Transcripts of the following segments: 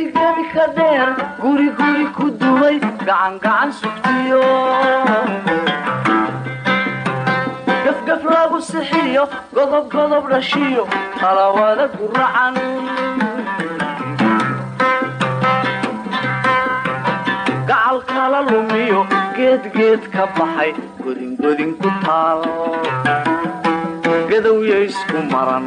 gebi ka dheer guri guri ku dumay gacan gacan sugtiyo gafgaf lagu sixiyo godob godob dhashiyo talawada guracan gacal kala lumiyo. Geedgeed ka baxay. Godingodin ku taal. Gadowya isku maran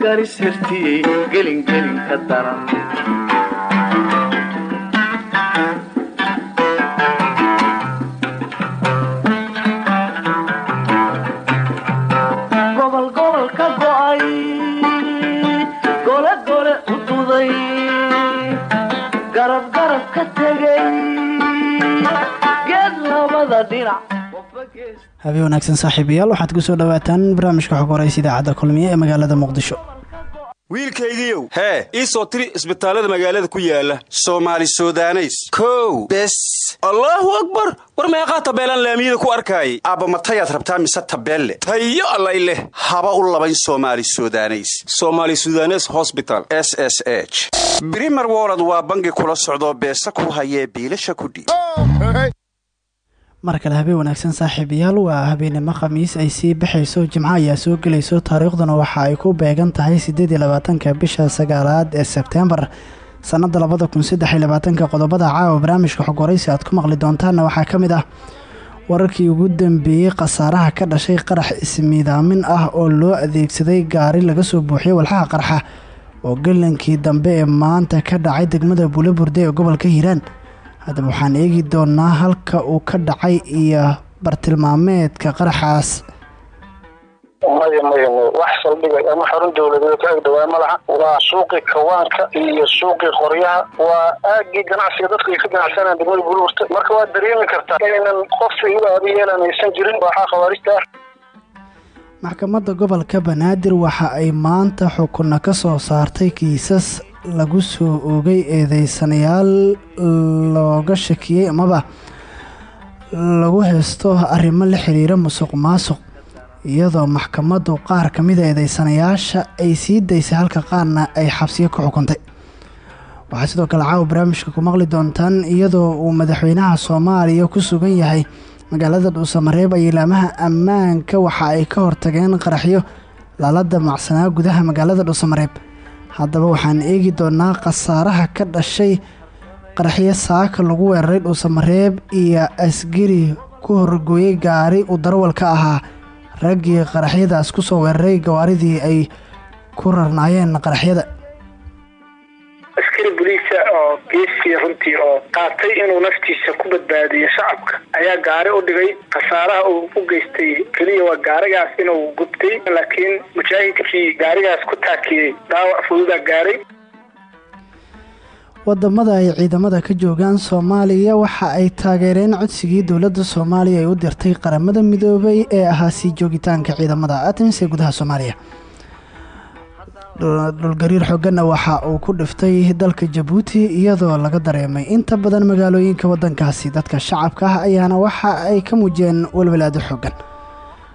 garisirtiyey gelingelin ka daran habeen wanaagsan saaxiibayaal waxaad ku soo dhawaataan barnaamijka xog horeysa idaacadda kulmiye ee magaalada muqdisho. Wiilkaygiiow hee ii soo tiri isbitaallada magaalada ku yaalla soomaali sudaneys. Kow bes. Allaahu akbar! War meeqaa tabeelaan laamiyada ku arkaayay? Aabbamatayaad rabtaa mise tabeelle? Tayo allay leh. Haba u labayn soomaali sudaneys. Somaali sudanes hosbital s s h. Brimer wolod waa bangi kula socdoo beesa ku hayee biilasha kudhiib mar habeen wanaagsan saaxiibayaal waa habeenimo khamiis ay sii baxayso jimco ayaa soo gelayso taariikhduna waxa ay ku beegan tahay siddeed iyo labaatanka bisha sagaalaad ee sebteembar sannadda labada kun qodobada caawa barnaamijka xog horeysi aad ku maqli doontaanna waxaa ka mid ah wararkii ugu dambeeyey khasaaraha ka dhashay qarax ismiidaamin ah oo loo adeegsaday gaari laga soo buuxiyey walxaha qarxa oo galankii dambe ee maanta ka dhacay degmada buulaburde ee gobolka hiiraan haddaba waxaan eegi doonaa halka uu ka dhacay iyo bartilmaameedka qaraxaas maya maya maya wax saldhigay ama xarun dawladeed ka ag dhawaa ma laha. Waa suuqii kawaanka iyo suuqii qoryaha. Waa aagii ganacsiga dadku ay ka ganacsanaan degmada buluurta marka waad dareemi kartaa inaynan qofkii u aaba yeelan aysan jirin waxaa khawaarijta ah maxkamadda gobolka banaadir waxa ay maanta xukuna ka soo saartay kiisas lagu soo oogay eedeysanayaal looga shakiyey amaba lagu haysto arrimo la xiriira musuq maasuq iyadoo maxkamaddu qaar ka mida eedeysanayaasha ay sii daysay halka qaarna ay xabsiyo ku xukuntay. Waxaa sidoo kale caawa barnaamijka ku maqli doontaan iyadoo uu madaxweynaha soomaaliya ku sugan yahay magaalada dhuusamareeb ilaamaha ammaanka waxa ay ka hortageen qaraxyo lala damacsanaa gudaha magaalada dhuusamareeb haddaba waxaan eegi doonaa khasaaraha ka dhashay qaraxyo saaka lagu weeraray dhuusamareeb iyo asgari ku horgooyey gaari uu darawal ka ahaa. Raggii qaraxyadaas ku soo weeraray gawaaridii ay ku rarnaayeen qaraxyada askari boliisa oo geesiya runtii oo qaatay inuu naftiisa ku badbaadiyo shacabka ayaa gaari u dhigay. Khasaaraha uu u geystay keliya waa gaarigaas inuu gubtay laakiin mujaahidkii gaarigaas ku taakiyey dhaawac fududaa gaaray. Wadamada ay ciidamada ka joogaan soomaaliya waxa ay taageereen codsigii dowladda soomaaliya ay u dirtay qaramada midoobay ee ahaa sii joogitaanka ciidamada. Atmis ee gudaha soomaaliya dhulgariir xooganna waxa uu ku dhiftay dalka jabuuti iyadoo laga dareemay inta badan magaalooyinka wadankaasi dadka shacabka ah ayaana waxa ay ka muujiyeen walwalaado xoogan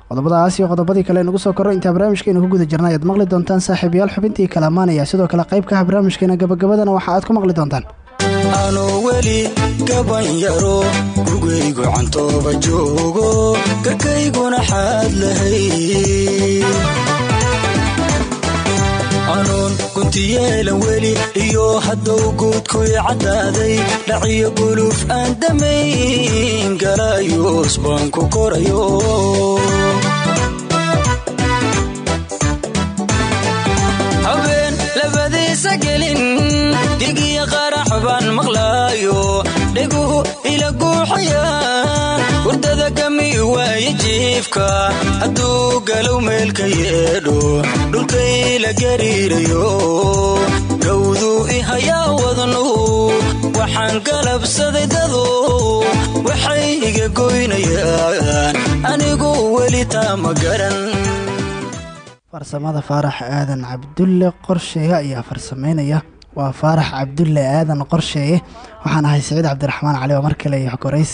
qodobadaas iyo qodobadii kale nagu soo korro intaa barnaamijkeena ku guda jirna ayaad maqli doontaan saaxiibayaal xubintii kalaamaanaya sidoo kale qayb ka ah barnaamijkeena gabagabadana waxa aad ku maqli doontaan. Anuu weli gaban yaro gugaygu cantooba joogo kakayguna xaad lahay guntiyeelan weli iyo haddow guudkuy caddaaday dhaciyo guluf aan damayn galayuus baan ku korayo habeen labadiisa maqlaayo dheguhu ila guuxayaan hurdada gami waaye jiifka. Hadduu galow meelka yeedho dhulkay la gariirayo. Gawduu i hayaa wadnuhu waxaan galabsaday dadu. Waxay iga goynayaan anigu weli taa garan. Farsamada faarax aadan cabdulle qorsheeye ayaa farsameynaya. Waa faarax cabdulle aadan qorsheeye. Waxaan ahay siciid cabdiraxmaan cali oo mar kale iyo xogorays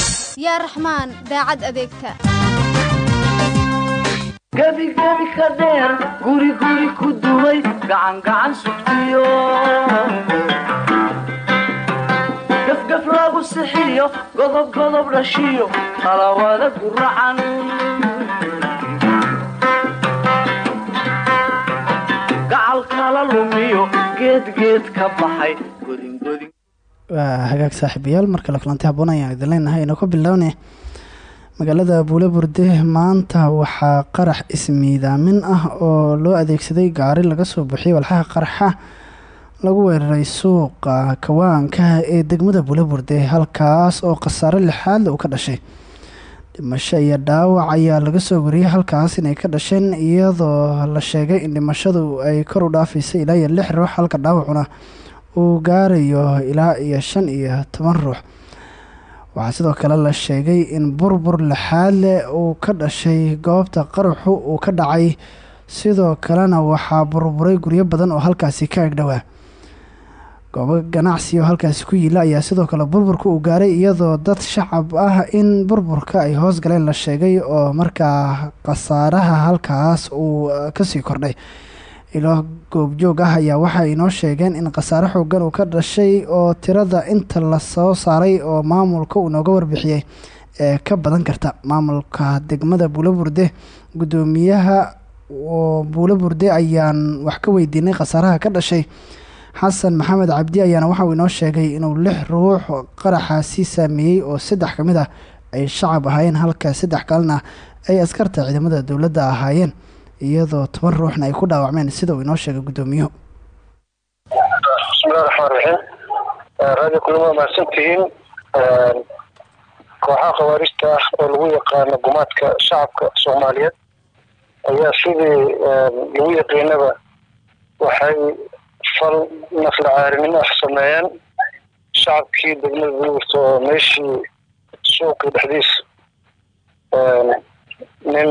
yaa raxmaan daacad adeegta. Gebigebi ka dheer guriguri ku duway gacangacan sugtiyo. Gafgaf lagu sixiyo godobgodob dhashiyo talawada ka baxay waa hagaag saaxiibayaal mar kale kulanti haboon ayaan idin leenahay inoo ka bilownay magaalada buule burde maanta waxaa qarax ismiidaamin ah oo loo adeegsaday gaari laga soo buuxiyay walxaha qaraxa lagu weeraray suuqa kawaanka ee degmada buule burde halkaas oo khasaare lixaadle uu ka dhashay. Dhimasho iyo dhaawac ayaa laga soo wariyey halkaas inay ka dhasheen iyadoo la sheegay in dhimashadu ay kor u dhaafaysay ilaa iyo lix ruux halka dhaawacuna uu gaarayo ilaa iyo shan iyo toban ruux. Waxaa sidoo kale la sheegay in burbur lixaad uu ka dhashay goobta qaraxu uu ka dhacay. Sidoo kalena waxaa burburay guryo badan oo halkaasi ka agdhowaa goobo ganacsi oo halkaasi ku yiila ayaa sidoo kale burburka uu gaaray iyadoo dad shacab ah in burburka ay hoos galeen la sheegay oo markaa khasaaraha halkaas uu ka sii kordhay ilo goobjoog ah ayaa waxay inoo sheegeen in khasaare xoogan uu ka dhashay oo tirada inta la soo saaray oo maamulka uu nooga warbixiyey ee ka badan karta. Maamulka degmada buulo burde guddoomiyaha oo buulo burde ayaan wax ka weydiinay khasaaraha ka dhashay. Xasan maxamed cabdi ayaana waxa uu inoo sheegay inuu lix ruux qaraxaasi saameeyey oo saddex ka mid ah ay shacab ahaayeen halka saddex kalena ay askarta ciidamada dowladda ahaayeen iyadoo toban ruuxna ay ku dhaawacmeen sida uu inoo sheegay guddoomiyuhu bismillahi raxmaan raxiim raadiyo kulama mahadsantihiin kooxaha khawaarijta ah oo lagu yaqaano gumaadka shacabka soomaaliyeed ayaa sidii lagu yaqiinaba waxay fal nafla caarinimo ah sameeyeen. Shacabkii degmada bulburta oo meeshii suuqii dhexdiisa nin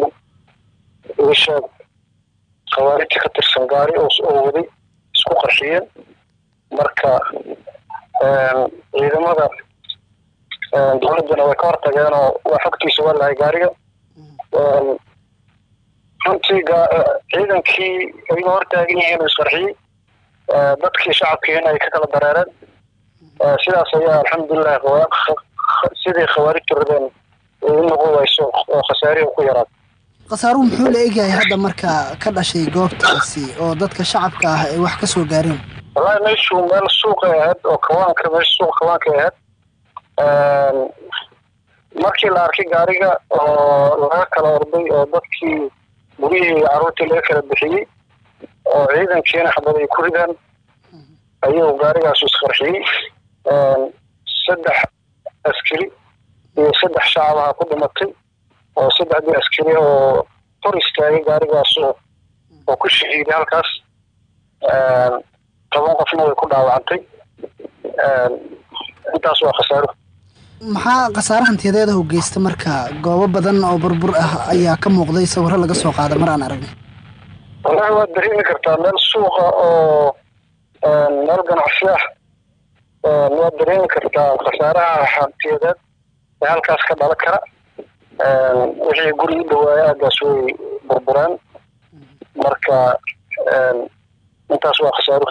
iga khawaarijta ka tirsan gaari oo waday isku qarxiyeen marka ciidamada dowladdana way ka hortageen oo waa xogtiisa waa lahay gaariga. Runtii ciidankii ayagoo hortaagan yihiin isqarxiyey dadkii shacabkiina ay ka kala dareereen. Sidaas ayaa alxamdulilah sidii khawaarijtu rabeen ay wayso oo khasaarihi ku yaraad khasaaruhu muxuu la egyahay hadda marka ka dhashay goobtaasi oo dadka shacabka ah ay wax ka soo gaareen? Wallahi meeshu meel suuqay ahayd oo kawaanka meesha suuqa kawaankay ahayd. Markii la arkay gaariga oo laga kala orday oo dadkii gurihii carruurtii laga kala bixiyey oo ciidankiina xabad ay ku ridaan ayuu gaarigaasu isqarxiyey saddex askari iyo saddex shacabaha ku dhimatay oo saddexdii askari oo hor istaagay gaarigaas oo ku shahiiday halkaas toban qofna way ku dhaawacantay. Intaas waa khasaaro. Maxaa khasaare hantiyadeeda u geysta marka? Goobo badan oo burbur ah ayaa ka muuqday sawirro laga soo qaada mar aan aragnay wallahi waad dareemi kartaa meel suuqa oo meel ganacsi ah. Waad dareemi kartaa khasaaraha hantiyadeed ee halkaas ka dhalan kara wixii guri u dhawaaya aagaas way burbureen marka intaas waa khasaaro.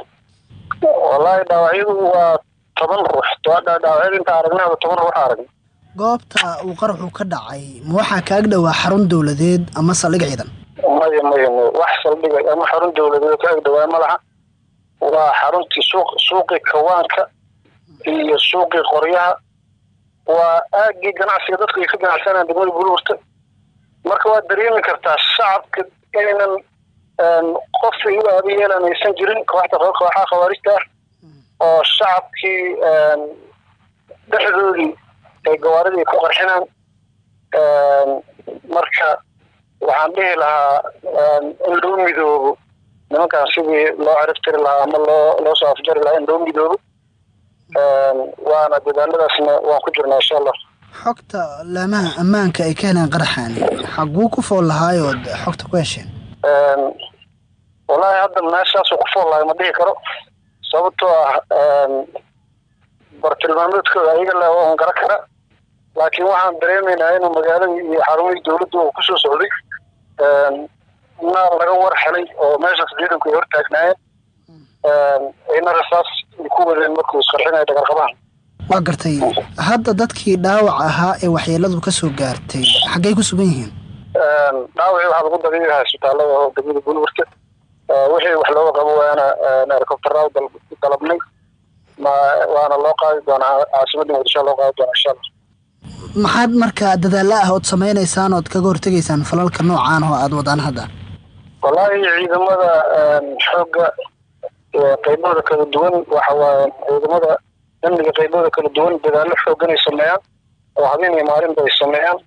Wallahi dhaawacyadu waa toban ruux. Dhaawacyada inta aragnaba toban ruux aragna. Goobta uu qaraxu ka dhacay ma waxaa kaag dhowaa xarun dowladeed ama saldhig ciidan? Maya maya maya wax saldhigay ama xarun dowladeed ka ag dhawaa ma laha waa xaruntii suuq suuqii kawaanka iyo suuqii qoryaha waa aagii ganacsiga dadku ay ka ganacsanayaan degmada buluurta marka waad dareemi kartaa shacabka inaynan qof ay u aaba yeelan aysan jirin kooxda kooxaha khawaarijta ah oo shacabkii dhexdoodii ay gawaaridii ku qarxinaan. Marka waxaan dhihi lahaa in loo midoobo. Nimankan sidii loo ciribtiri lahaa ama loo loo soo afjari lahaa in loo midoobo waana dadaaladaasna waan ku jirnaa insha allah xogta laamaha ammaanka ay ka heleen qaraxaani xaguu ku fool lahaayood xogta ku hesheen wallaahi hadda meeshaasuu ku fool lahay ma dhihi karo. Sababtoo ah bartilmaameedkooda ayaga le oon gara kara laakiin waxaan dareemaynaa inuu magaaladii iyo xarumihii dowladda uu ku soo socday. Na laga war helay oo meeshaas ciidanku ay hortaagnaayeen ayna rasaas ku wadeen markuu isqarxinaya dhagarqabahan waa gartay hadda dadkii dhaawac ahaa ee waxyeeladu ka soo gaartay xaggay ku sugan yihiin? Dhaawacii waxaa lagu dabiibahaa isbitaalada oo degmada bulwarka wixii wax looga qabo waana helicoptera dalabnay. Ma waana loo qaadi doonaa caasimadda muqdisho loo qaadi doonaa insha allah. Maxaad markaa dadaalla ah ood samaynaysaan ood kaga hortegaysaan falalka noocaan oo aada wadaan hadda? Wallaahi ciidamada xoogga qaybahooda kala duwan waxa waaye ciidamada amniga qaybahooda kala duwan dadaallo xooggan ay sameeyaan oo habeen iyo maalinba ay sameeyaan.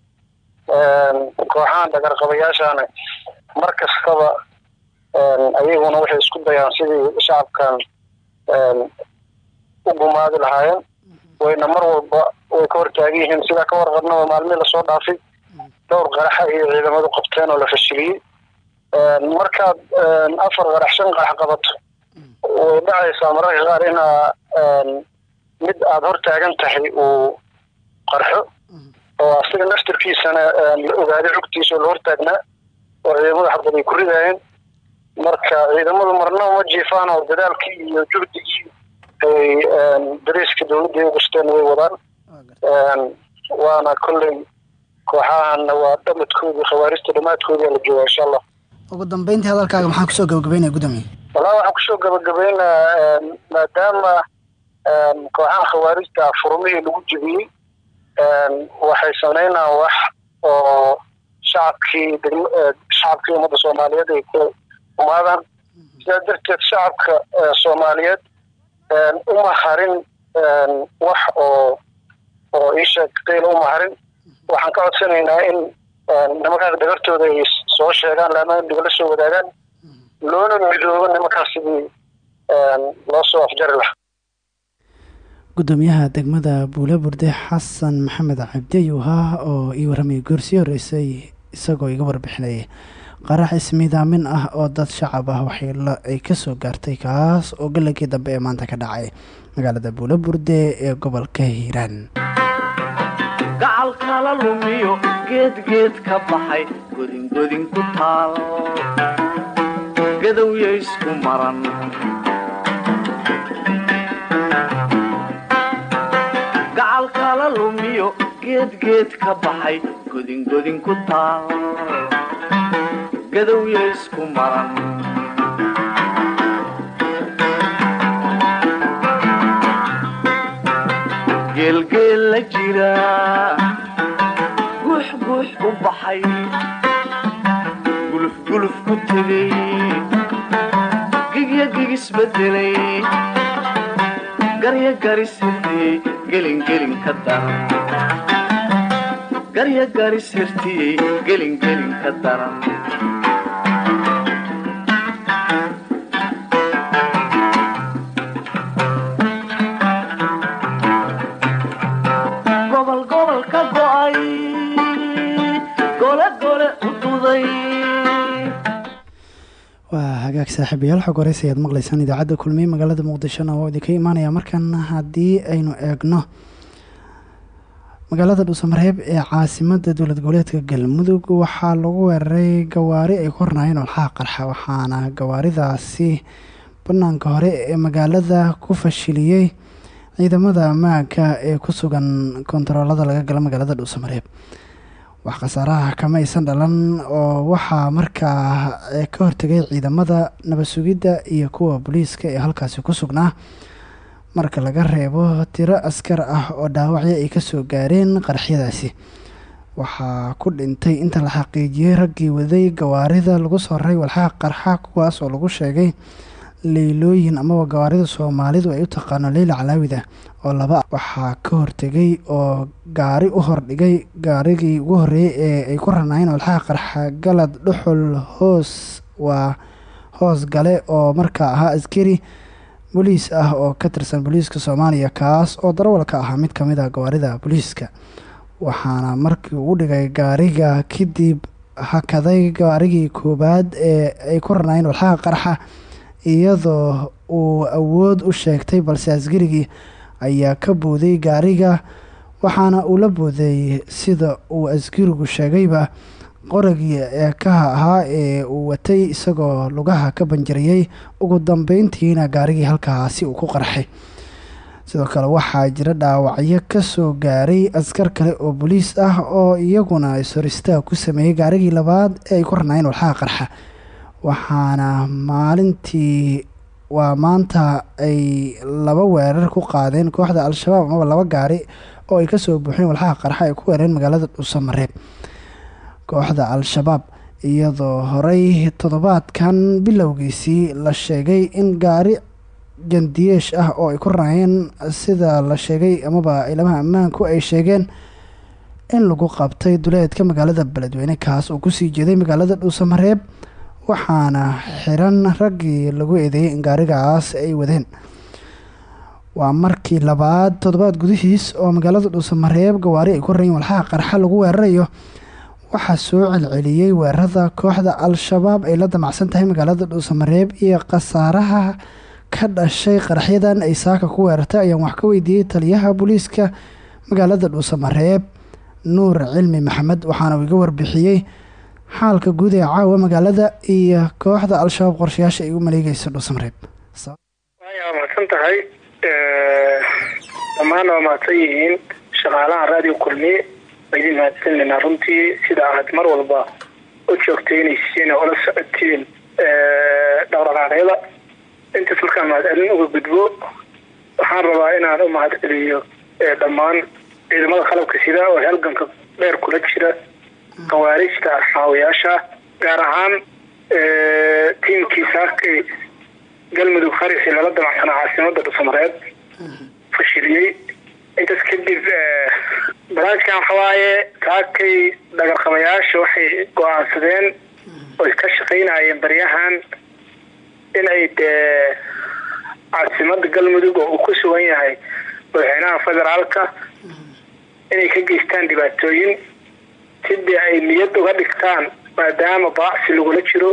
Kooxahan dhagarqabayaashaana mar kastaba ayaguna waxay isku dayaan sidii shacabkan u gumaadi lahaayeen. Wayna mar walba way ka hortaagan yihiin sidaa ka warqabnaba maalmihii la soo dhaafay. Dhowr qaraxa iyo ciidamadu qabteen oo la fashiliyey. Markaad afar qarax shan qarax qabato way dhacaysaa mararka qaar inaa mid aada hortaagan tahay uu qarxo. Oo asiga naftarkiisana la ogaaday xogtiisa oo la hortaagnaa oo ciidamada xabad ay ku ridaayeen. Marka ciidamadu marnaba ma jiifaan oo dadaalkii iyo juhdigii ay dariiska dowladda ay ugasteen way wadaan. Waana kolley kooxahana waa dhamadkoodii khawaarijta dhammaadkoodii la joogaa insha allah. Ugu dambeyntii hadalkaaga maxaa ku soo gabagabeynaya gudoomiye wallahi waxaan ku soo gabagabeynaa maadaama kooxaha khawaarijta furmihii lagu jebiyey waxay sameynaan wax oo shacabkii shacabkii ummadda soomaaliyeed ay ku umaadaan. Sidaa darteed shacabka soomaaliyeed uma harin wax oo oo iisheeg qiila uma harin. Waxaan ka codsanaynaa in nimankaas dhagartooda ay soo sheegaan laama amniga la soo wadaagaan loona midoobo nimankaas sidii loo soo afjari lahaa. Gudoomiyaha degmada buule burde xasan maxamed cabdi ayuu ahaa oo ii warramayay goorsii horreysay isagoo iga warbixinayay. Qarax ismiidaamin ah oo dad shacab ah waxayla ay ka soo gaartay kaas oo galagii dambe ee maanta ka dhacay. Magaalada buule burde ee gobolka hiiraan. Gacalkala lumiyo geedgeed ka baxay godingodin ku taal gadowya isku maran gacalkala lumiyo geedgeed ka baxay godingodin ku taal gadowya isku maran geelgeel la jira guux guux u baxay gulufguluf ku tegay gigya gigisbedelay garya garis hirtiyey gelingelin ka daran saaxiibayaal xog horeysa ayaad maqlaysaan idaacadda kulmiye magaalada muqdishona oo idinka imaanaya. Markan haddii aynu eegno magaalada dhuusamareeb ee caasimada dowlad goboleedka galmudug waxaa lagu weeraray gawaari ay ku hornaayeen olxaha qarxa waxaana gawaaridaasi banaanka hore ee magaalada ku fashiliyey ciidamada ammaanka ee ku sugan kontaroolada laga gala magaalada dhuusamareeb wax khasaaraha kama aysan dhalan oo waxaa markaa ka hortegay ciidamada nabad sugidda iyo kuwa booliiska ee halkaasi ku sugnaa. Marka laga reebo tiro askar ah oo dhaawacyo ay ka soo gaareen qarxyadaasi waxaa ku dhintay inta la xaqiijiyey raggii waday gawaarida lagu soo raray walxaha qarxa kuwaas oo lagu sheegay leylooyin amaba gawaarida soomaalidu ay u taqaano leyla calaawida oo laba waxaa ka hortegay oo gaari u hordhigay gaarigii ugu horreeyey ee ay ku ranaayeen qarxa galad dhuxul hoos waa hoos gale oo markaa ahaa askari booliis ah oo ka tirsan booliiska soomaaliya kaas oo darawalka ahaa mid ka mid ah gawaarida booliiska waxaana markii uu dhigay gaariga kadib hakaday gaarigii koowaad ee ay ku ranaayeen walxaha qarxa iyadoo uu awood u sheegtay balse askarigii ayaa ka booday gaariga waxaana uu la booday sida uu askarigu sheegayba. Qoragii eekaha ahaa ee uu watay isagoo lugaha ka banjariyey ugu dambeyntiina gaarigii halkaasi uu ku qarxay. Sidoo kale waxaa jira dhaawacyo ka soo gaaray askar kale oo boliis ah oo iyaguna ishoristaag ku sameeyey gaarigii labaad ee ay ku ranaayeen walxaha qarxa waxaana maalintii waa maanta ay laba weerar ku qaadeen kooxda al-shabaab amaba laba gaari oo ay ka soo buuxeen walxaha qarxa ay ku weerareen magaalada dhuusamareeb kooxda al-shabaab iyadoo horey toddobaadkan bilowgiisii la sheegay in gaari jandiyeesh ah oo ay ku raayeen sida la sheegay amaba ciidamaha ammaanku ay sheegeen in lagu qabtay duleedka magaalada beledweyne kaas oo ku sii jeeday magaalada dhuusamareeb waxaana xiran raggii lagu eedeeyey in gaarigaas ay wadeen. Waa markii labaad toddobaad gudihiis oo magaalada dhuusamareeb gawaari ay ku rayin walxaha qarxa lagu weerarayo waxaa soo celceliyey weerarada kooxda al-shabaab ay la damacsan tahay magaalada dhuusamareeb iyo khasaaraha ka dhashay qarxyadan ay saaka ku weerartay ayaan wax ka weydiiyey taliyaha booliiska magaalada dhuusamareeb nuur cilmi maxamed waxaana iga warbixiyey xaalka guud ee caawa magaalada iyo kooxda al-shabaab qorshayaasha ay u maleegeyso dhuusamareeb waa mahadsan tahay dhammaan waa mahadsan yihiin shaqaalaha raadiyo kulmiye waa idin mahadsannaynaa runtii sida aad mar walba u joogtaynaysiin oo la socotiin dhaqdhaqaaqyada intaas markaa mahadcelin uga gudbo waxaan rabaa inaan u mahadceliyo dhammaan ciidamada qalabka sida oo halganka dheer kula jira khawaarijta asxaawayaasha gaar ahaan tiimkii saakay galmudug qarixi lala damacsanaa caasimada dhuusamareed fashiliyey. Intaas kadib barnaamijkan waxawaaye saakay dhagarqabayaasha waxay go'aansadeen oy ka shaqaynayeen baryahan in ay dee caasimada galmudug oo uu ku sugan yahay madaxweynaha federaalka inay ka geystaan dhibaatooyin sidii ay niyad uga dhigtaan maadaama baacsi lagula jiro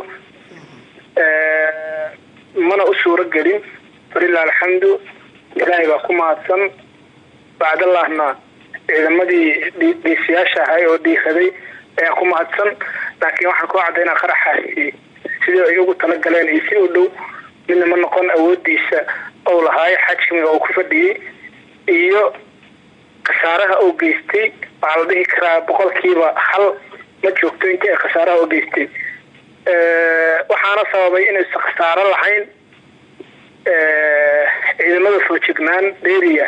mana u suuro gelin falilah alxamdu ilaahay baa ku mahadsan. Bacdallahna ciidamadii dhiisayaasha ahay oo dhiiraday ayaa ku mahadsan. Laakiin waxaan kuu cadaynaa qaraxaasi sidii ay ugu talagaleen iyo si u dhow midna ma noqon awoodiisa ou lahaayo xajmiga uu ku fadhiyey iyo khasaaraha uu geystay waxaa la dhihi karaa boqolkiiba hal ma joogto intii ay khasaaraha u geystay. Waxaana sababay inaysan khasaaro lahayn. Ciidamada foojignaan dheeriya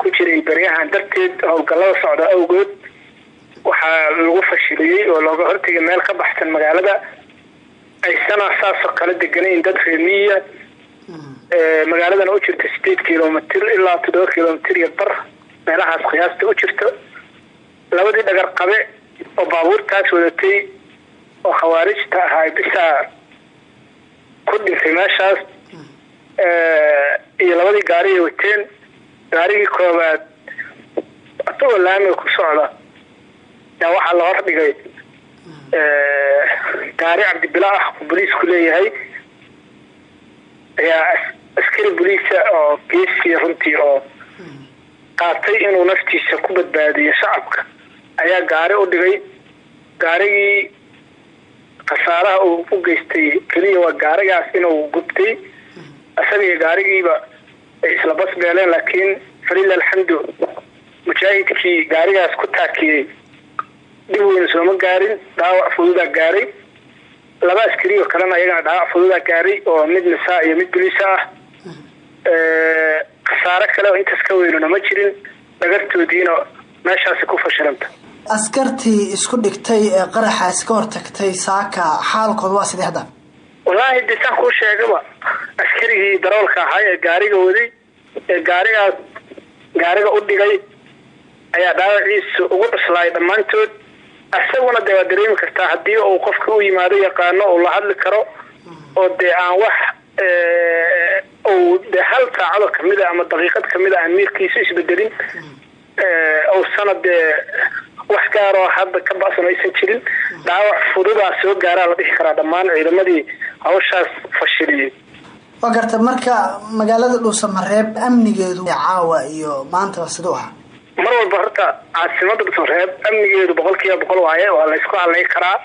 ku jiray baryahan darteed howlgallada socda awgood. Waxaa lagu fashiliyey oo looga hortegay meel ka baxsan magaalada. Aysana saasoo kala deganayn dad reemiya magaaladana u jirta sideed kilomitr ilaa toddoba kilomitr iyo bar meelahaas qiyaasta u jirto labadii dhagar qabe oo baabuurtaas wadatay oo khawaarijta ahaa bisaa ku dhintay meeshaas iyo labadii gaari ay wateen gaarigii koobaad asagoo laamiga ku socda. Yaa waxaa la hordhigay gaari cabdibila ah oo boliisku leeyahay. Ayaa askari boliisa oo geesiya runtii oo qaatay inuu naftiisa ku badbaadiyo shacabka. Ayaa gaari u dhigay gaarigii khasaaraha uu u geystay keliya waa gaarigaas inuu gubtay. Isaga gaarigiiba ay isla basbeeleen laakiin falila alxamdu mujaahidkii gaarigaas ku taakiyey. Dhib weyna sooma gaarin dhaawac fududaa gaaray. Laba askari oo kalena ayagana dhaawac fududaa gaaray oo mid nisaa iyo mid buliisa ah khasaare kale oo intaas ka weynuna ma jirin. Dhagartoodiina meeshaasi ku fashilanta askartii isku dhigtay ee qaraxaas ka hortagtay saaka xaalkood waa sidee hadda. Wallaahi de saan kuu sheegaba. Askarigii daroolka ahaa ee gaariga waday ee gaarigaas gaariga u dhigay ayaa dhaawaciisa ugu cuslaayay dhammaantood. Isaguna dee waa dareemi kartaa haddii uu qofka u yimaado yaqaano uu la hadli karo oo dee aan wax uu dee hal saacado kamida ama daqiiqad kamida aan miirkiisa isbedelin uusana dee wax gaaroo hadda ka ba-san aysan jirin dhaawac fududaa soo gaaraa la dhihi karaa dhammaan ciidamadii hawshaas fashiliyey. Waa garta marka magaalada dhuusamareeb amnigeedu caawa iyo maantaba siduu ahaa. Mar walba horta caasimada dhuusamareeb amnigeedu boqol kiiba boqol waaye waa la ysku hadlay karaa.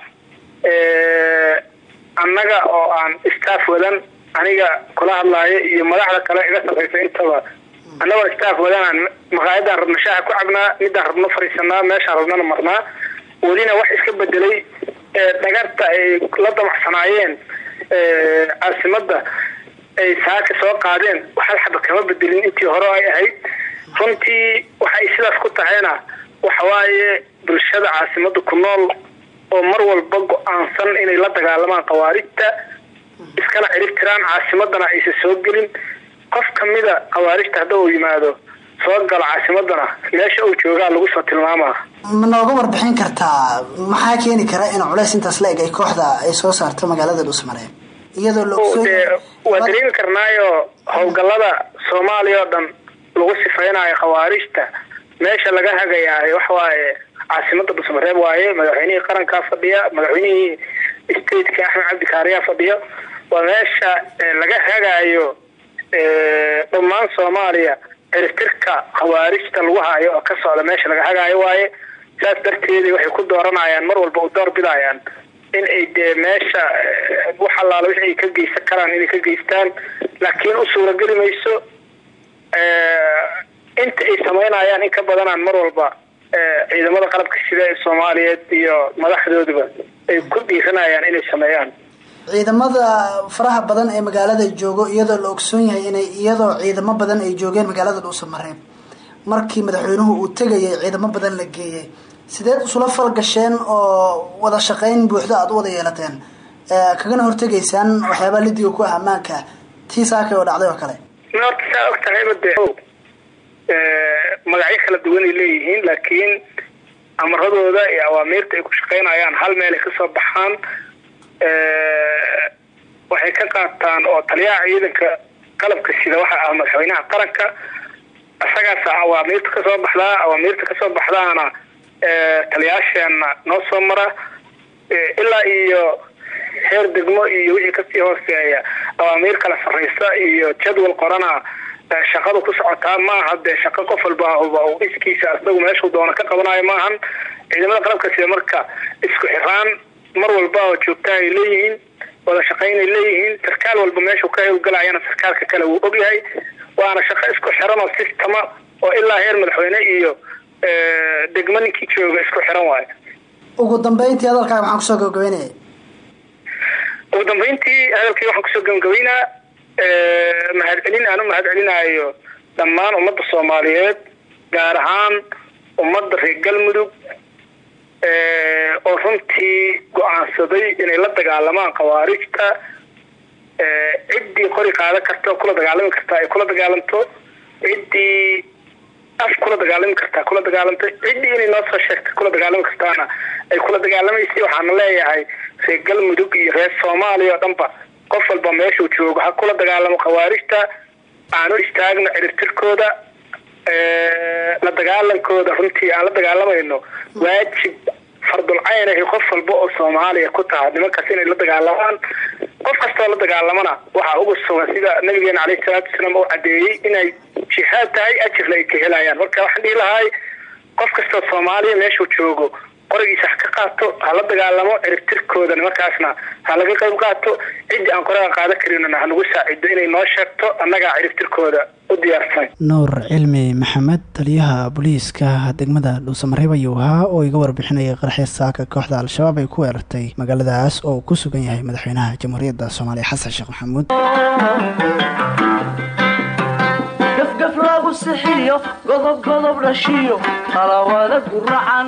Annaga oo aan staff wadan aniga kula hadlaayo iyo madaxda kale iga sarreysa intaba. Annagoo staff wadanaan maqaayadaan rabno shaaha ku cabnaa midaan rabno fariisanaa meeshaan rabnana marnaa. Welina wax iska bedelay dhagarta ay la damacsanaayeen caasimada ay saaka soo qaadeen. Hal xaba kama bedelin intii hore ay ahayd. Runtii waxay sidaas ku tahayna waxawaaye bulshada caasimada ku nool oo mar walba go'aansan inay la dagaalamaan khawaarijta iskana ciribtiraan caasimadana aysan soo gelin. Qof kamida khawaarijta hadda uu yimaado soo galo caasimadana meesha uu joogaa lagu soo tilmaamaa ma nooga warbixin kartaa? Maxaa keeni kara in culays intaas la eg ay kooxda ay soo saarto magaalada dhuusmareeb iyadoo waa dareemi karnaayo howlgalada soomaaliya oo dhan lagu sifeynayo khawaarijta meesha laga hagayaay waxawaaye caasimada dhuusmareeb waaye madaxweynihii qarankaa fadhiya madaxweynihii stateka axmed cabdi kaariyaa fadhiya waa meesha laga hagaayo dhammaan soomaaliya ciribtirka khawaarijta lagu haayo oo ka socda meesha laga hagaayo waaye. Saas darteeda waxay ku dooranayaan mar walba u door bidayaan in ay dee meesha wax allaala wixi ay ka geysan karaan inay ka geystaan. Laakiin u suurageli mayso inta ay samaynayaan in ka badanaan mar walba ciidamada qalabka sida ee soomaaliyeed iyo madaxdooduba ay ku dhiiranayaan inay sameeyaan. Ciidamada faraha badan ee magaalada joogo iyadoo la ogsoon yahay inay iyadoo ciidamo badan ay joogeen magaalada dhuusamareeb markii madaxweynuhu uu tegayay ciidamo badan la geeyay. Sideed isula falgasheen oo wada shaqeyn buuxda aada u wada yeelateen. Kagana hortegaysaan waxyaabaa lidiga ku ah ammaanka tii saakay oo dhacday oo kale. Horta saa og tahayba dee magacyo kala duwan ay leeyihiin laakiin amaradooda iyo awaamiirta ay ku shaqeynayaan hal meel ay ka soo baxaan waxay ka qaataan oo taliyaha ciidanka qalabka sida waxa ah madaxweynaha qaranka isagaasa awaamiirta ka soo baxdaa awaamiirta ka soo baxdaana taliyaasheena noo soo mara ilaa iyo heer degmo iyo wixii ka sii hooseeya awaamiir kala sarreysa iyo jadwal qorana shaqadu ku socotaa maaha. Dee shaqo qof walba iskiisa isagu meeshuu doona ka qabanayo maahan. Ciidamada qalabka sida marka isku xiraan mar walba oo joogtaa ay leeyihiin wada shaqayn ay leeyihiin sarkaal walba meeshuu ka howlgalayana sarkaalka kale wuu ogyahay waana shaqo isku xiran oo sistema oo ilaa heer madaxweyne iyo degmo ninkii jooga isku xiran waayo. Ugu dambeyntii hadalkaaga maxaan ku soo gabagabeynaya ugu dambeyntii hadalkii waxaan ku soo gabagabeynaa mahadcelin aan u mahad celinayo dhammaan ummadda soomaaliyeed gaar ahaan ummadda reer galmudug oo runtii go'aansaday inay la dagaalamaan khawaarijta ciddii qori qaadan karta kula dagaalami kartaa ay kula dagaalamto ciddii af kula dagaalami kartaa kula dagaalamto ciddii inay noo soo sheegta kula dagaalami kartaana ay kula dagaalamaysay. Waxaana leeyahay reer galmudug iyo reer soomaaliya oo dhanba qof walba meeshuu joogo ha kula dagaalamo khawaarijta aanu istaagno ciribtirkooda la dagaalankooda runtii aan la dagaalamayno waajib fardulcayn ahay qof walba oo soomaaliya ku taha nimankaas inay la dagaalamaan qof kastoo la dagaalamana waxaa uga sugan sida nabigeena caleyhi salaatu wasalaam oo cadeeyey inay jihaad tahay ajirna ay ka helayaan. Marka waxaan dhihi lahay qof kastoo soomaaliya meeshuu joogo qorigiisa ha ka qaato hala dagaalamo ciribtirkooda markaasna ha laga qayb qaato. Ciddii aan koraga qaadan karinna hanagu saacido inay noo sheegto annagaa ciribtirkooda u diyaarsanay nuur cilmi maxamed taliyaha booliiska degmada dhuusamareeb ayuu ahaa oo iga warbixinayay qarxii saaka kooxda al-shabaab ay ku weerartay magaaladaas oo ku sugan yahay madaxweynaha jamhuuriyadda soomaaliya xasan sheekh maxamuud. Gafgaf lagu sixiyo godob godob dhashiyo guracan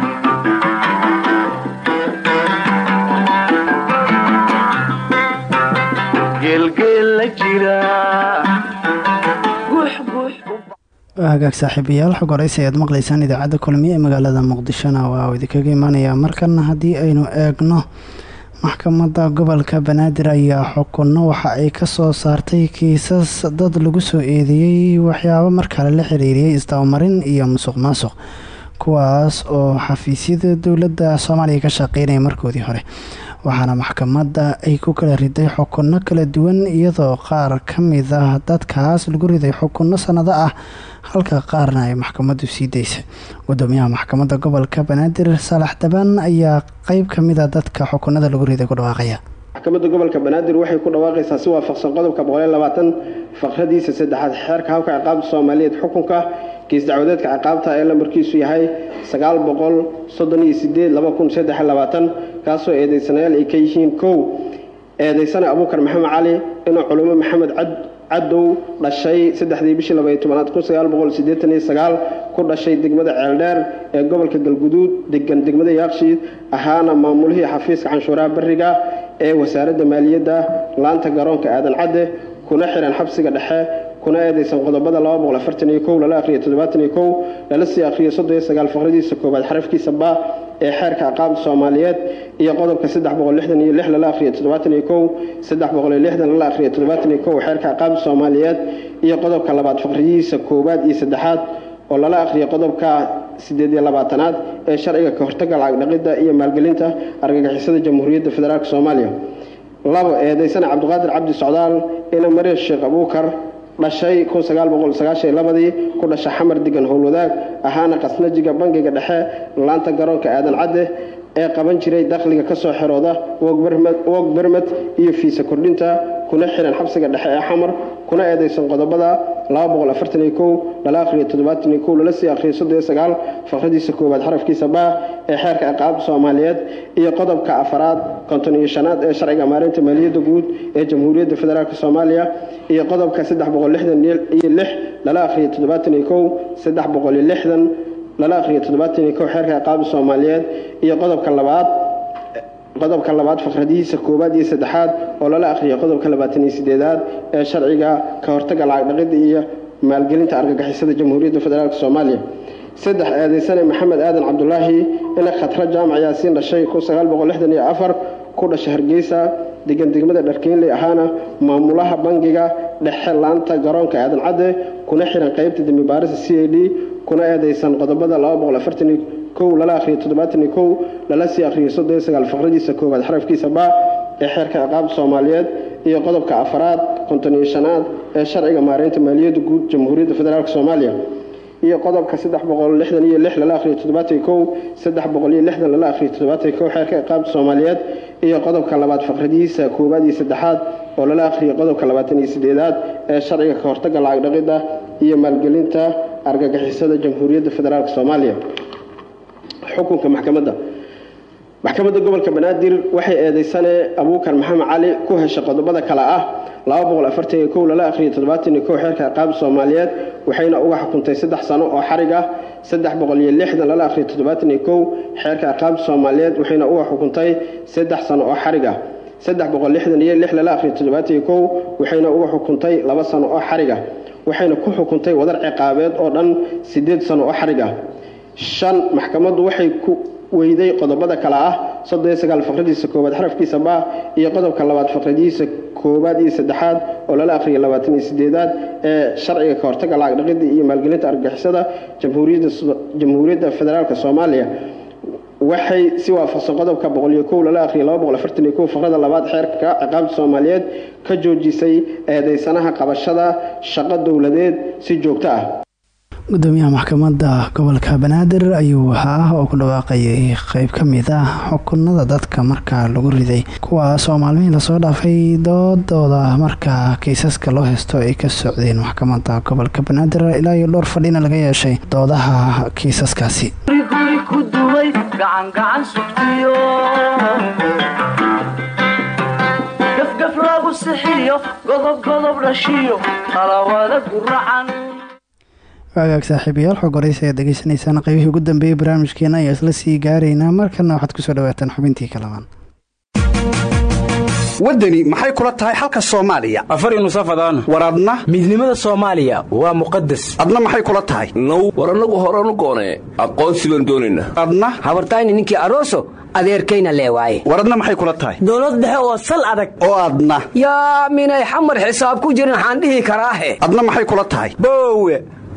hagaag saaxiibayaal xog horeysa ayaad maqlaysaan idaacadda kulmiye ee magaalada muqdishona. Waa uu idinkaga imaanayaa markana haddii aynu eegno maxkamadda gobolka banaadir ayaa xukunno. Waxa ay ka soo saartay kiisas dad lagu soo eedeeyey waxyaabo markale la xiriiriyey isdabamarin iyo musuq maasuq kuwaas oo xafiisyada dowladda soomaaliya ka shaqeynaya markoodii hore waxaana maxkamadda ay ku kala riday xukunno kala duwan iyadoo qaar ka mid ah dadkaas lagu riday xukunno sannado ah halka qaarna ay maxkamaddu sii daysay. Gudoomiyaha maxkamadda gobolka banaadir saalax dabaan ayaa qeyb ka mid a dadka xukunada lagu riday ku dhawaaqaya. Maxkamadda gobolka banaadir waxay ku dhawaaqaysaa si waafaqsan qodobka boqollabaatan faqradiisa saddexaad xeerka habka ciqaabta soomaaliyeed xukunka kiis dacwadeedka ciqaabta ee lambarkiisu yahay kaasoo eedeysanayaal ay ka yihiin kow. Eedeysane abuukar maxamed cali inuu culimo maxamed cadow dhashay saddexdii bishii labaiyo tobanaad kun sagaal boqol siddeetan iyo sagaal ku dhashay degmada ceeldheer ee gobolka galguduud degan degmada yaaqshiid ahaana maamulihii xafiiska canshuuraha bariga ee wasaaradda maaliyadda laanta garoonka aadan cadde kuna xiran xabsiga dhexe kuna eedeysan qodobada lala akhriyo lala sii akhriyo faqradiisa koowaad xarafkiisa ba ee xeerka ciqaabta soomaaliyeed iyo qodobka lala akhriyo xeerka ciqaabta soomaaliyeed iyo qodobka labaad faqradiisa koowaad iyo saddexaad oo lala akhriyo qodobka sideed iyo labaatanaad ee sharciga ka hortaga lacag dhaqidda iyo maalgelinta argagixisada jamhuuriyadda federaalk soomaaliya. Labo eedeysane cabdiqaadir cabdi socdaal ina mariya sheekh abuukar dhashay ladii ku dhasha xamar degan howlwadaag ahaana qasnajiga bangiga dhexe laanta garoonka aadan cadde ee qaban jiray dakhliga ka soo xerooda wog bermed iyo fiisa kordhinta kuna xiran xabsiga dhexe ee xamar kuna eedeysan qodobada lala sii akhriyo faqradiisa koowaad xarafkiisa baa ee xeerka ciqaabta soomaaliyeed iyo qodobka afaraad konton iyo shanaad ee sharciga maarinta maaliyadda guud ee jamhuuriyadda federaalk soomaaliya iyo qodobka lala akhriyo xeerka ciqaabta soomaaliyeed iyo qodobka labaad qodobka labaad faqradihiisa koowaad iyo saddexaad oo lala akhriyo qodobka labaatan iyo sideedaad ee sharciga ka hortaga lacag dhaqida iyo maalgelinta argagixisada jamhuuriyadda federaalk soomaaliya. Saddex eedeysane maxamed aadan cabdulaahi ina khatra jaamac yaasiin dhashay ku dhashay hargeysa degan degmada dharkeynley ahaana maamulaha bangiga dhexe laanta garoonka aadan cadde kuna xiran qeybta dembibaarisa c a d kuna eedeysan qodobada lala akhriyo lala sii akhriyo faqradiisa koowaad xarafkiisa ba ee xeerka ciqaabta soomaaliyeed iyo qodobka afaraad konton iyo shanaad ee sharciga maareynta maaliyadda guud jamhuuriyadda federaalk soomaaliya iyo qodobka xeerka ciqaabta soomaaliyeed iyo qodobka labaad faqradihiisa koowaad iyo saddexaad oo lala akhriyo qodobka labaatan iyo sideedaad ee sharciga ka hortaga lacag iyo maalgelinta argagixisada jamhuuriyadda federaalk soomaaliya. Xukunka maxkamadda maxkamadda gobolka banaadir waxay eedeysane abuukar maxamed cali ku heshay qodobada kale ah lala akhriyo xeerka ciqaabta soomaaliyeed waxayna uga xukuntay saddex sano oo xarig ah lala akhriyo xeerka ciqaabta soomaaliyeed waxayna uga xukuntay saddex sano oo xarig ah lala akhriyo waxayna uga xukuntay laba sano oo xarig ah waxayna ku xukuntay wadar ciqaabeed oo dhan sideed sano oo xarig ah. Shan maxkamaddu waxay ku weyday qodobada kale ah faqradiisa koowaad xarafkiisa ba iyo qodobka labaad faqradiisa koowaad iyo saddexaad oo lala akhriya sideedaad ee sharciga ka hortaga lacag dhaqida iyo maalgelinta argagixisada jamhuuriyadda federaalk soomaaliya. Waxay si waafaqsan qodobka lala kow faqrada labaad xeerka ciqaabta soomaaliyeed ka joojisay eedeysanaha qabashada shaqo dowladeed si joogto ah gudoomiyaha maxkamadda gobolka banaadir ayuu ahaa oo ku dhawaaqayay qeyb ka mid ah xukunada dadka markaa lagu riday. Kuwaas oo maalmihii la soo dhaafay doodooda markaa kiisaska loo haysto ay ka socdeen maxkamadda gobolka banaadir ilaa iyo dhowr fadhina laga yeeshay doodaha kiisaskaasi waagaag saaxiibayaal xog horeysa ayaad degeysanaysaan qaybihii ugu dambeeyey barnaamijkeena ayaa isla sii gaaraynaa. Markana waxaad ku soo dhawaataan xubintii kalamaan waddani maxay kula tahay xalka soomaaliya? Afar nusafadaan war adna? Midnimada soomaaliya waa muqadas adna maxay kula tahay? Now war annagu horanu goonee aqoonsi baan doonaynaa adna? Habartayni ninkii aroso adeerkayna lee waaye war adna maxay kula tahay? Dowlad dhexe oo sal adag. Oo adna. Yaa minay xamar xisaab ku jirin waxaan dhihi karaahe adna maxay kula tahay? Boowe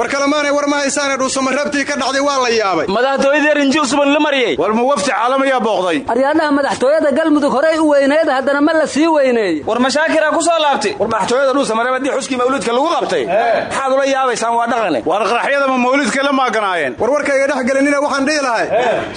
war kalemaanay war ma haysaane dhuusamareebtii ka dhacday waa la yaabay. Madaxtooyadii rinji usman la mariyey. War ma wafti caalamiyaa booqday? Aryaadhaha madaxtooyada galmudug horey u weyneed haddana ma la sii weyneeyey war mashaakiraa ku soo laabtay. War madaxtooyada dhuusamareeb haddii xuskii mawlidka lagu qabtay. Maxaad ula yaabaysaan waa dhaqane war qaraxyada ma mawlidka la maaganaayeen war warkayga dhex gelinina waxaan dhihi lahay.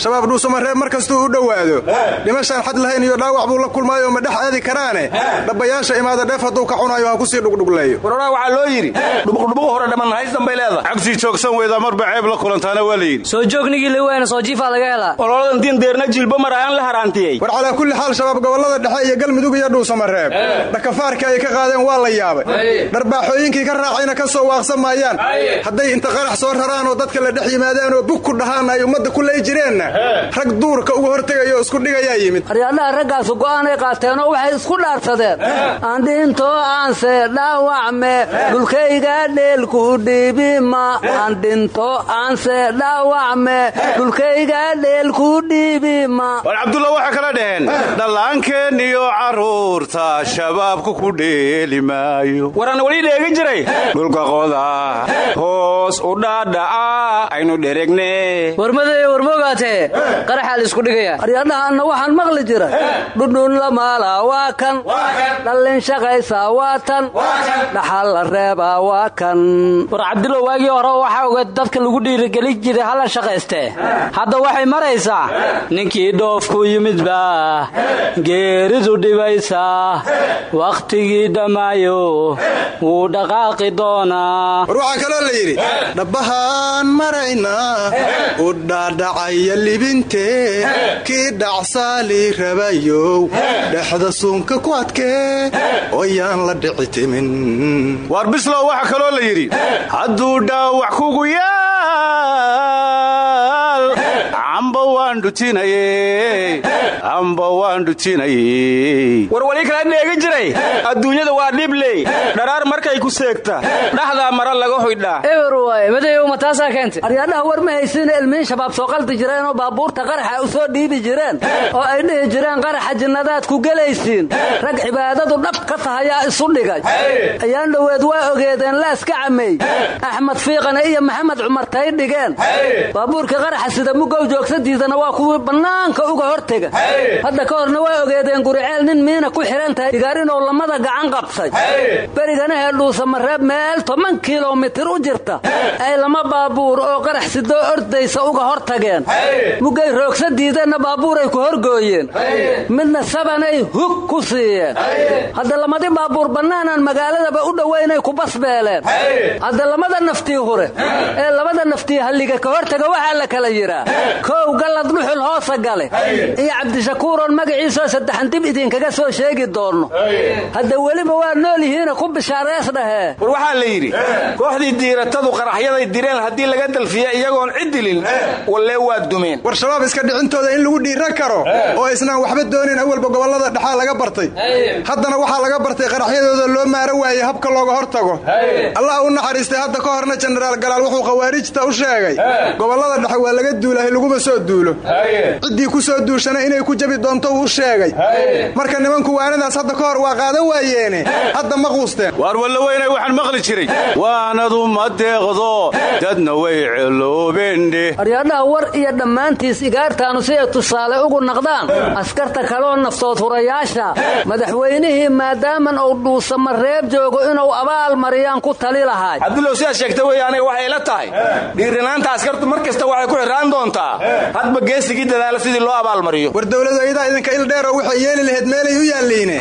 Shabaab dhuusamareeb mar kastuu u dhowaado. Dhimashaan xad lahayn iyo dhaawac buu la kulmaayo ma dhex aadi karaane? Dhabbayaasha imaada dheef hadduu ka cunayo ha ku sii dhugdhugleeyo. Waroraa waxaa loo yidhi dhubuqdhubuq hore dhamman haysdanbay leedahay cagtii joogsan weydaa marba ceeb la kulantaana waa la yidhi. Soo joognigii liweyna soo jiifaa laga helaa. Ololadan diin deerna jilbo mar ayaan la haraantiyey. War calaa kulli xaal shabaab gobollada dhexe iyo galmudug iyo dhuusamareeb dhakafaarka ay ka qaadeen waa la yaabay. Dharbaaxooyinkii ka raacayna ka soo waaqsan maayaan. Hadday inta qarax soo raraan oo dadka la dhex yimaadaan oo bug ku dhahaan ay ummadda ku lay jireenna rag duurka uga hortegaya oo isku dhigayaa yimid. Aryaadhaha raggaasu go'aanay qaateenoo waxay isku dhaarsadeen. Andhintoo aanse dhaawacme dhulkayga dheelku dhibima andhinto aanse dhaawacme dhulkayga dheelku dhibima war cabdulla waxay kala dhaheen dhallaankeeniyo carruurta shabaabku ku dheeli maayo. Waraan weli dheegi jiray. Dhulka qoda hoos u dhaadhaca aynu dheregne warmadee warmogaatee qaraxaa la isku dhigaya. Aryaadhaha anna waxaan maqli jira dhudhun la maalaa waa kan. Dhallin shaqaysaa waa tan. Dhaxal la reebaa waa kan waagii hore waxaa ogeed dadka lagu dhiirigelin jiray hala shaqaystee hadda waxay maraysaa ninkii dhoofku yimidba geeridu dhibaysaa wakhtigii dhammaayo wuu dhaqaaqi doonaa war waxaa kaloo la yidhi dhabbahaan maraynaa u dhaadhacaya libintee kii dhacsaali rabayow dhexda suunka ku adkee ooyaan la dhici timin. War bislow waxaa kaloo la yidhi dhaawac kugu yaal amba waan dhutinaye amba waan dhutinaye war wali kala dheegi jiray? Adduunyada waa dhibley dharaar markay ku seegta. Dhaxdaa mara laga hoydhaa eber waaye madayow ma taasaa keentay? Aryaadhaha war ma haysiina ilmihin shabaab soo qaldi jireenoo baabuurta qaraxa u soo dhiibi jireen oo ay dhihi jireen qaraxa jinnadaad ku gelaysiin. Rag cibaadadu dhab ka tahayaa isu dhigay. Ayaan dhoweed waa ogeedeen laaska camey axmed fiiqane iyo maxamed cumar tay dhigeen. Baabuurka qaraxa sida mugow joogsadiisana waa kuwii bannaanka uga hortega. Hadda ka horna waa ogeedeen guriceel nin miina ku xidhan tahay dhigaar inuu lamada gacan qabtay. Berigana heedhuusamareeb meel toban kilomitir u jirta. Ay lama baabuur oo qarax sidoo ordaysa uga hor tageen mugay roogsa diideenna baabuuray ku horgooyeen. Midna sabanay hug ku siiyeen. Hadda lamadi baabuur bannaanaan magaaladaba u dhowaynay ku basbeeleen. Hadda lamada naftii hure ee labada naftii halliga ka hortaga waxaa la kala yidhaa. Kow gallad dhuxul hoosa gale. Iyo cabdishakuuroon magaciisoo saddexan dib idinkaga soo sheegi doonno. Hadda weliba waa nool yihiina ku bishaarees dhahee war waxaa la yidhi kooxdii diiratadu qaraxyaday direen haddii laga dalfiya iyagoon cid dilin wallee waa dumeen. War shabaab iska dhicintooda in lagu dhiira karo oo isnaan waxba doonin awalba gobollada dhexaa laga bartay. Haddana waxaa laga bartay qaraxyadooda loo maaro waayey habka looga hor tago allah u naxariistay hadda ka horna jenaraal galaal wuxuu khawaarijta u sheegay. Gobollada dhexe waa laga duulahay laguma soo duulo ciddii ku soo duushana inay ku jabi doonto uu sheegay. Marka nimanku waanadaas hadda ka hor waa qaadan waayeene. Hadda ma quusteen. Waar wallaweynay waxaan maqli jiray. Waanadu ma deeqdo. Dadna way celoobendhe aryaadhaha war iyo dhammaantiis igaartaanu si ay tusaale ugu naqdaan. Askarta kaloo naftood hurayaasha. Madaxweynihii maadaaman uu dhuusama reeb joogo inuu abaal mariyaan ku tali lahaay. Cabdulow sidaad sheegta wey aniga waxay la tahay. Dhiiranaanta askartu mar kasta waxay ku xiraan doontaa. Hadba geesigii dadaala sidii loo abaalmariyo. War dowladaydaa idinka ildheeroo waxay yeeli lahayd meelay u yaalliine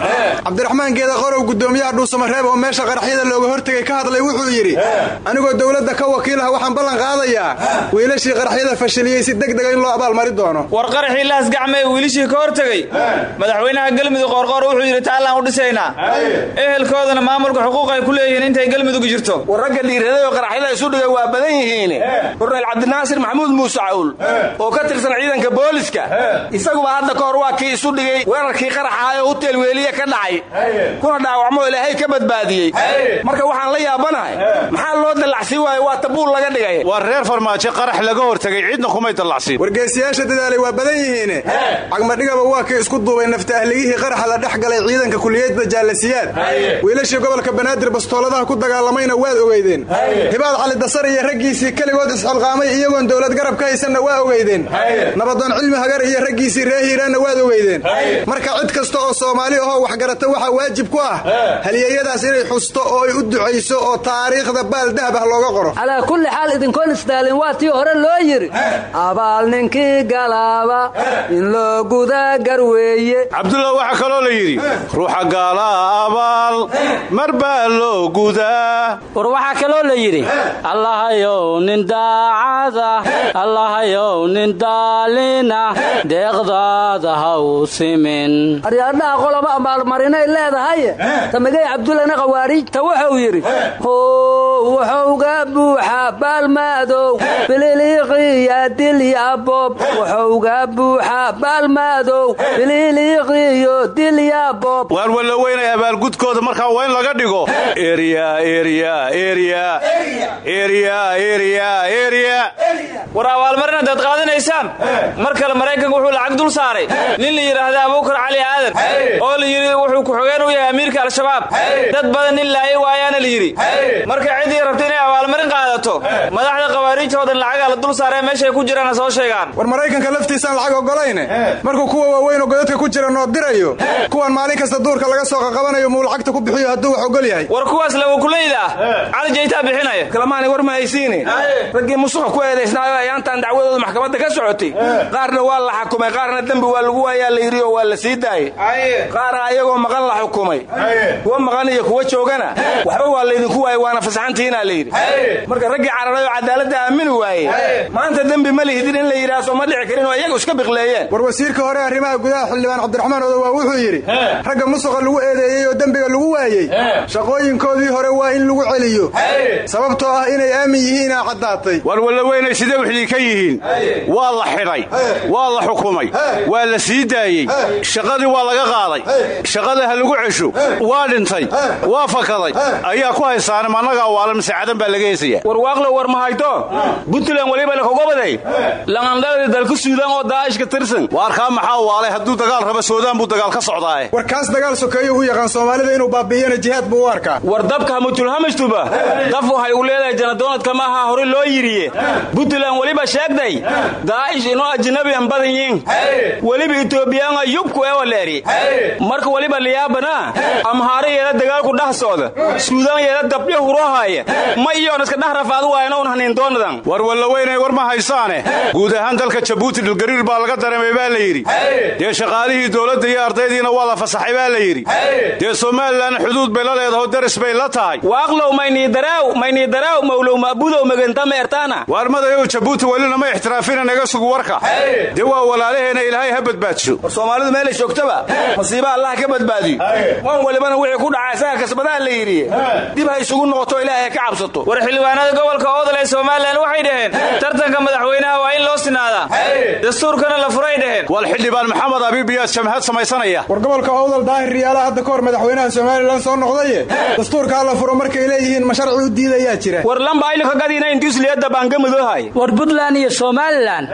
cabdiraxmaan geeda qorow gudoomiyaha dhuusamareeb oo meesha qaraxyada looga hortegay ka hadlay wuxuu yidhi anigoo dowladda ka wakiilaha waxaan ballan qaadayaa wiilashii qaraxyada fashiliyey si degdega in loo abaalmari doono. War qaraxii laasgacmee wiilishii ka hortegey madaxweynaha galmudug qoorqoor wuxuu yidhi taallaan u dhisaynaa. Ehelkoodana maamulka xuquuq ay ku leeyihiin intay galmudug jirto. War ragga dhiiraday oo qaraxyada isu dhigay waa badan yihiin. Korneyl cabdinaasir maxamuud muuse cawl oo ka tirsan ciidanka booliska. Isaguba hadda ka hor waa kii isu dhigay weerarkii qaraxaayoo huteel weeliye ka dhacay. Kuna dhaawacmoo ilaahay ka badbaadiyey. Marka waxaan la yaabanahay maxaa loo dallacsi waayo waa tabuul laga dhigay. Waa reer farmaajo qarax laga hortegay cidna kumay dallacsiin wargeesiyaasha dadaalay waa badan yihiine cagmadhigaba waa kii isku duubay nafta ahligihii qaraxa la dhex galay ciidanka kuliyadda jaalasiyaad wiilashii gobolka banaadir bastooladaha ku dagaalamayna waad ogeydeen. Hibaad cali dasar iyo raggiisii keligood isxilqaamay iyagoon dowlad garab ka haysanna waa ogeydeen nabadoon cilmi hagar iyo raggiisii ree hiiraanna waad ogeydeen. Marka cid kasta oo soomaali ahoo waxgarata waxaa waajib ku ah halyeeyadaas inay xusto oo ay u ducayso oo taariikhda baal dahab ah looga qoro. Calaa kulli xaal idinkoon isdaalin waa tii hore loo yidhi abaal ninkii galaaba in loo gudaa garweeye cabdullah waxaa kaloo la yidhi ruuxa gaalaa abaal mar baa loo gudaa. War waxaa kaloo la yidhi allahayow nin daacada allahayow nin daalina deeqdaada ha u simin. Aryaadhaha qoloba abaalmarinay leedahay. Tamigay cabdullana khawaariijta wuxuu yidhi how wuxuuga buuxa baalmaadow bililiiqiya dilyaboob wuxuuga buuxa baalmaadow bililiiqiyo dilyaboob waar wallaweynay abaalgudkooda markaa waa in laga dhigo. War abaalmarin haddaad qaadanaysaan mar kale maraykanka wuxuu lacag dul saaray. Nin la yidhaahda abuukar cali aadan. Oo la yidhi wuxuu ku-xogeen u yahay amiirka al-shabaab. Dad badan nin laaye waayaana la yidhi marka ciddii rabta inay abaalmarin qaadato madaxda khawaariijta oo dhan lacagaa la dul saaree meeshay ku jiraana soo sheegaan. War maraykanka laftiisaan lacag ogolayne markuu kuwa waaweyn oo godadka ku jira noo dirayo kuwan maalin kasta duurka laga soo qaqabanayo muu lacagta ku bixiyo hadduu wax ogol yahay. War kuwaas lawakulayda ah cali jaytaa bixinaya kalamaani war ma haysiine raggii musuqa ku eedaysnaayo ayaantaan dacwadooda maxkamadda ka socotay qaarna waa la xakumay qaarna dembi waa lagu waayaa la yidhi oo waa la sii daayey qaarna ayagoo maqan la xukumay. Kuwa maqan iyo kuwa joogana. Waxba waa laydinku waayey waana fasaxantiinaa la yidhi. Marka raggii cararay oo cadaaladda aamini waayey maanta dembi ma lihidin in la yidhaha soo ma dhici karin oo iyaga iska biqleeyeen. War wasiirka hore arrimaha gudaha xildhibaan cabdiraxmaan odowa wuxuu yidhi ragga musuqa lagu eedeeyey oo dembiga lagu waayey shaqooyinkoodii hore waa in lagu celiyo sababtoo ah inay aamin yihiinaa caddaatay. War wallaweynay sidee wixdii ka yihiin? Waa la xidhay waa la xukumay waa la sii daayey shaqadii waa laga qaaday shaqada ha lagu cesho waa dhintay waa fakaday ayaa ku haysaana mannaga awaalan mise cadan baa laga heesaya warwaaqlo war ma hayto? Puntland weliba lakogobaday langandhadii dalku suudaan oo daa'ishka tirsan. Waarkaa maxaa waalay? Hadduu dagaal raba soodaan buu dagaal ka socdaae war kaas dagaal sokeeyo u yaqaan soomaalida inuu baabi'iyana jihaad buu u arkaa. War dabka hamutulhamashtuba daf waxay u leedahay janadoonadka maaha hore loo yidhiye. Puntland weliba sheegday daa'ish inoo ajnabiyan badan yiin weliba etoobiyaanga yubku ewaleeri marka weliba liyaabana amhaarayeeda dagaalku dhah socda suudaanyeeda dabyo hurohaaya ma iyoon iska dhah rafaadu waayna un haniindoonadan war wallaweynay war ma haysaane guud ahaan dalka jabuuti dhilgariir baa laga dareemay baa la yidhi dee shaqaalihii dowladda iyo ardaydiina waa la fasaxay baa la yidhi dee somalilan xuduud bay la leedaho daris bay la tahay. Waaqlow mayniidaraaw mayniidaraaw mawlow maabudow megantama ertaana. Waarmadayow jabuuti welina ma ixtiraafina naga sugu war marka. Dee waa walaalaheena ilaahay ha badbaadsho war soomaalidu meelay joogtaba. Masiiba allah ka badbaadiyo. Wan walibana wixii ku dhaca isaga kasbadaa la yidhi. Dib ha isugu noqoto ilaahay ka cabsato. War xildhibaanada gobolka oodal ee somalilan waxay dhaheen tartanka madaxweynaha waa in loo sinaadaa dastuurkana la furay dhaheen. Wal xildhibaan maxamed abiibiyaas jamhad samaysanaya war gobolka owdal daahir riyaalaha hadda ka hor madaxweynaha somalilan soo noqdaye dastuurkaa la furo markay leeyihiin ma sharci u diidayaa jira. War lamba ayluka gadiina intiisliyadda baangamadoohay war puntland iyo somalilan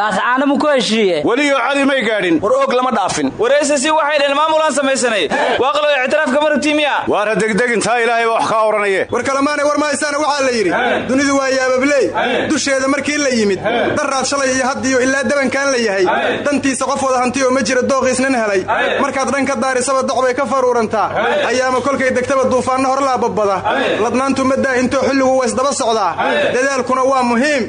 laascaanamu ku heshiiye weliyo cali may gaadhin. War og lama dhaafin. Wareysasi waxay dhaheen maamulaan samaysanay. Waaqlo ictiraafka marugtiimiya waar ha degdegin taa ilaahay baa wax kaa odhanaye war kalemaanay war mahaysaana waxaa la yidhi. Dunidu waa yaababley. Dusheeda markii la yimid daraad shalay iyo haddiyo ilaa dabankaan la yahay. Dantiisa qof wada hantiyo ma jira dooqiisnin helay. Markaad dhan ka daarisaba doc bay ka faruurantaa. Ayaama kolkay degtaba duufaanno horlaa babbada ladnaantu ma daahintoo xilligu waysdaba socdaa. Dadaalkuna waa muhiim.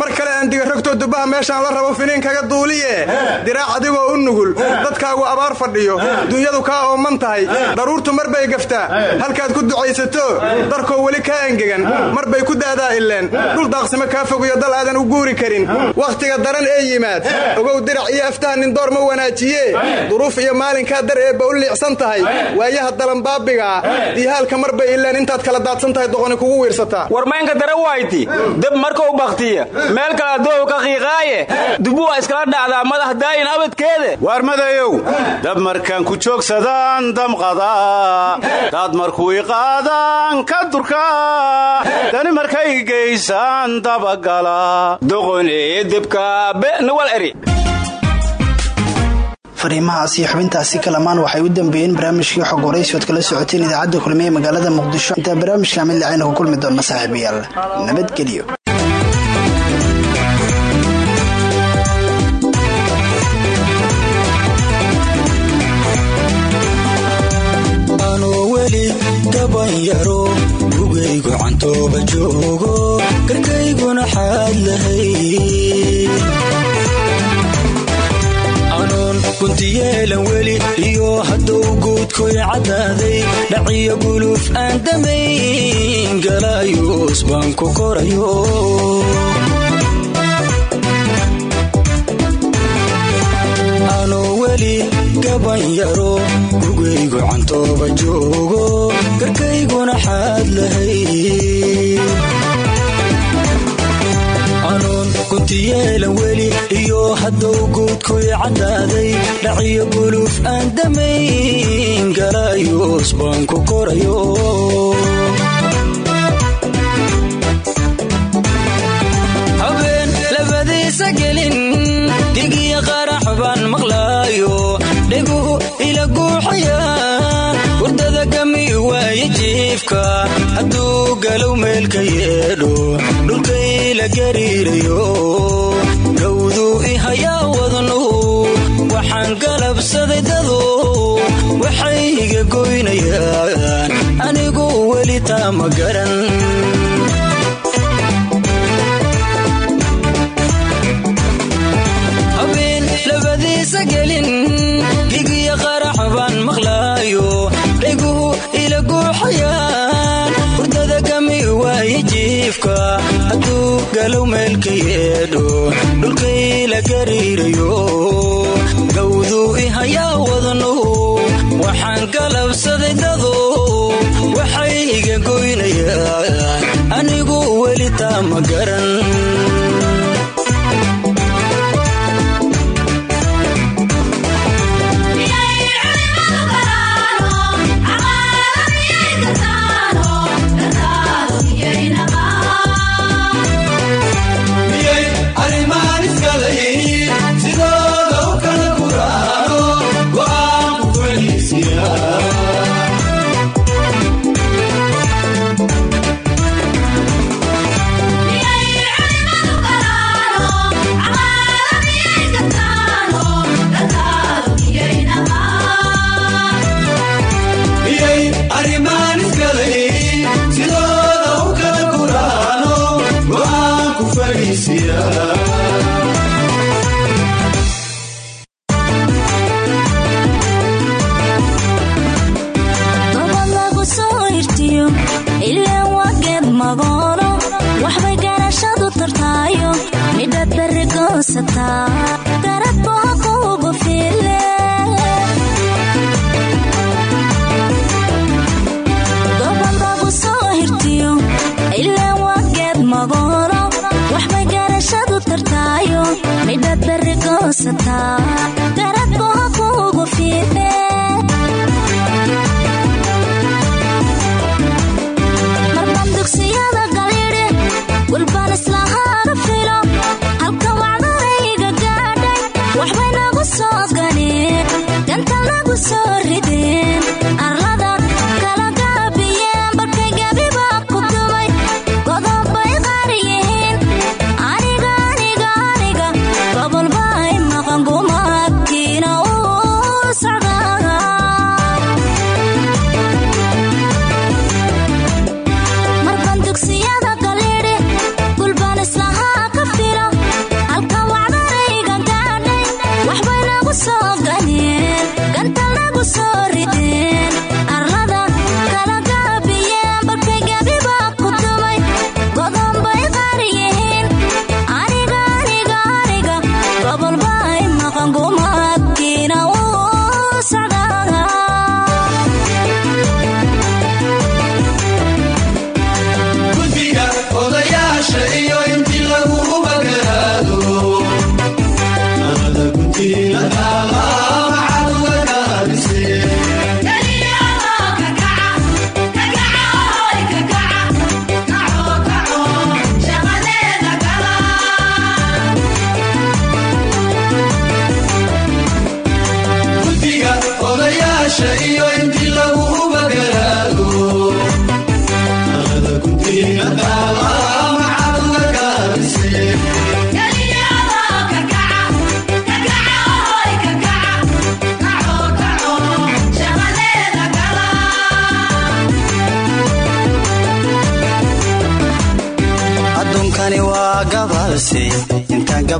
Mar kale aan diga rogtoo dubbaha meeshaan la rabo finiin kaga duuliye. Diraac adigoo u nugul. Dadkaagu abaar fadhiyo. Dunyadu kaa ooman tahay. Daruurtu mar bay gaftaa. Halkaad ku ducaysato darkoo weli kaa engegan. Mar bay ku daadaa ileen. Dhul daaqsimo kaa fogiyo dal aadan u guuri karin. Wakhtiga daran ee yimaad. Ogow dirac iyo aftaha nindoor ma wanaajiye. Duruuf iyo maalinkaa dar eebba u liicsan tahay. Waayaha dalanbaabigaa diihaalka mar bay ileen. Intaad kala daadsan tahay doqoni kugu wiirsataa war maynka dara wayti dab markau baktiya meel kala doow ka qiiqaaye dubu waa iskala dhacdaa madax daayin abadkeede waar madayow dab markaan ku joogsadaan damqadaa daad markuu iqaadaan ka durkaa dani markay geysaan dabagala doqonee debka benawal eri. Fariimahaas iyo xubintaasi kalamaan waxay u dambeeyeen barnaamijkii xog waraysi ood kala socoteen idaacadda kulmiye magaalada muqdisho. Intaa barnaamijka mid lacayna ku kulmi doona saaxiibayaal nabadgelyo weli gabanyaro gugaygu cantooba joogo karkayguna xaad lahay anoon guntiyeelan weli iyo hadduu guudkoy caddaaday dhaciyo guluuf aan damayn galayuus baan ku korayo gabanyaro gugaygu cantooba joogo karkayguna xaad lahay. Anoon guntiyeelan weli iyo hadduu guudkoy caddaaday dhaciyo guluuf aan damayn galayuus baan ku korayo jiifka hadduu galow meelka yeedho dhulkay la gariirayo. Gawduu ihayaa wadnuhu waxaan galabsaday dado waxay iga goynayaan anigu weli taa garan. Habeen waaye jiifka hadduu galow meelka yeedho dhulkay la gariirayo. Gawduu ihayaa wadnuhu waxaan galabsaday dado waxay iga goynayaan anigu weli taa garan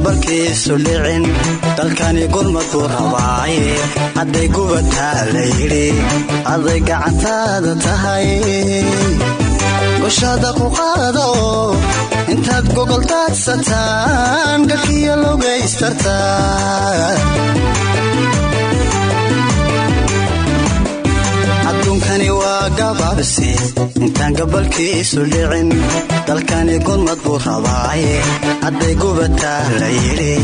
barkiisu dhicin dalkani gurmad buu rabaaye. Hadday gubataa la yidhi hadday gacantaada tahay. Goshada ku qaado intaad gogol daadsataan galkiyo logaystartaa gabaabsi intaan gabalkiisu dhicin. Dalkani gudmad buu rabaay hadday gubataa la yidhi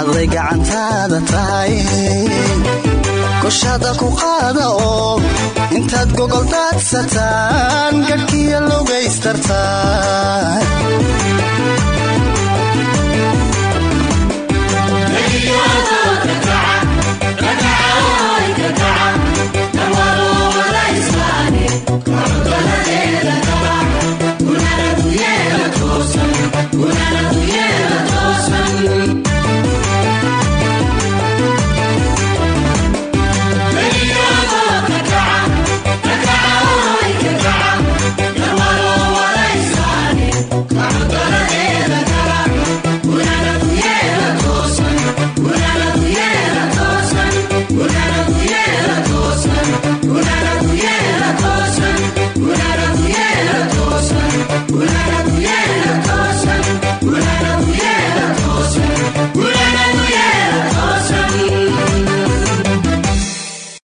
aday gacantaada tahay. Koshaada ku qaada oo intaad gogol daadsataan gadhkiya logaystartaan Bananera